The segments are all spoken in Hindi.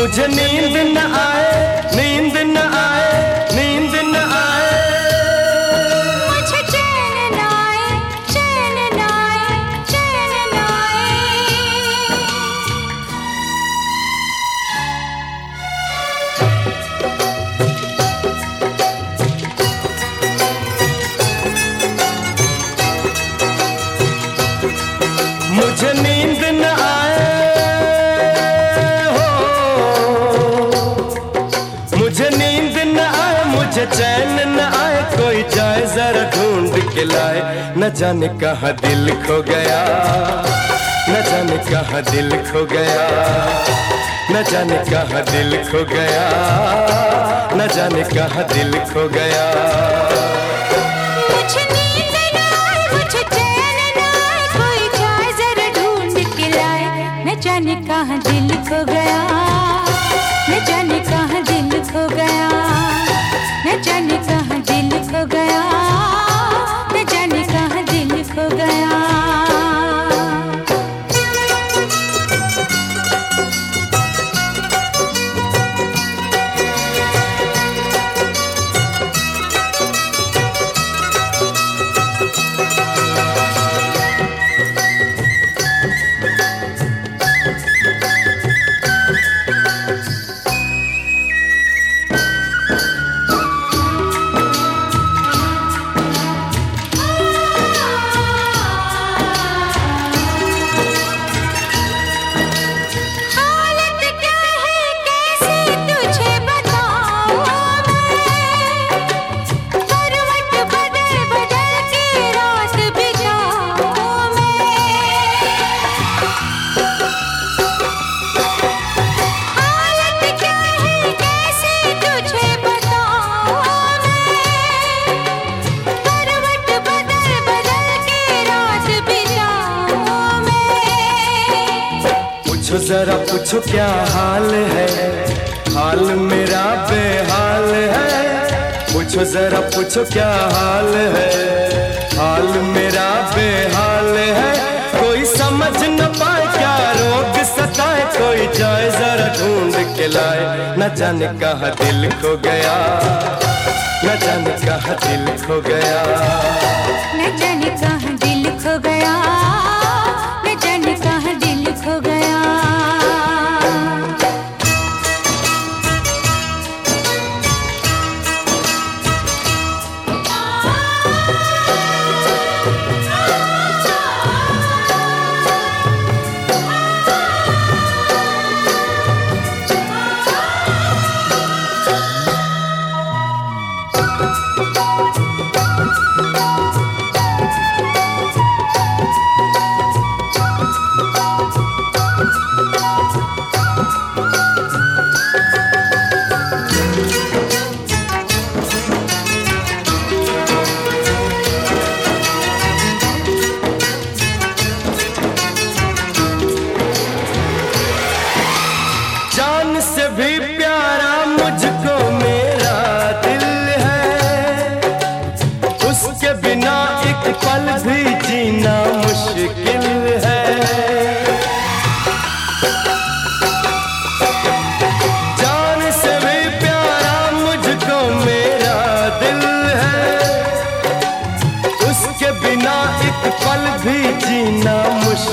मुझे नींद न आए नींद न आए। मुझे चैन न आए, कोई जाए जरा ढूंढ के लाए। न जाने कहा दिल खो गया, न जाने कहा दिल खो गया, न जाने कहा दिल खो गया, न जाने कहा दिल खो गया। जरा पूछो क्या हाल है? हाल मेरा बेहाल है। पूछो जरा पूछो क्या हाल है? हाल मेरा बेहाल है। कोई समझ न पाए क्या रोग सताए? कोई जाए जरा ढूंढ के लाए। न जाने कहा दिल खो गया। न जाने कहा दिल खो गया। न जाने कहाँ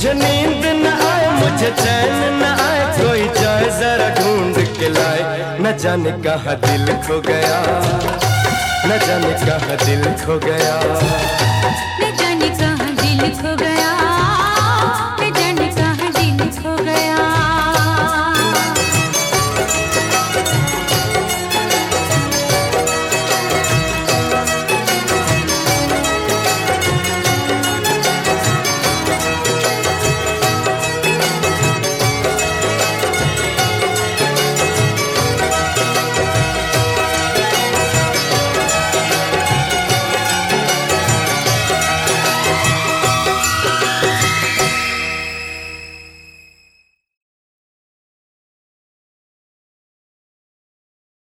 मुझे नींद न आए, मुझे चैन न आए, कोई जाए जरा ढूंढ के लाए। न जाने कहा दिल खो गया, न जाने कहा दिल खो गया। न जाने कहा दिल खो गया।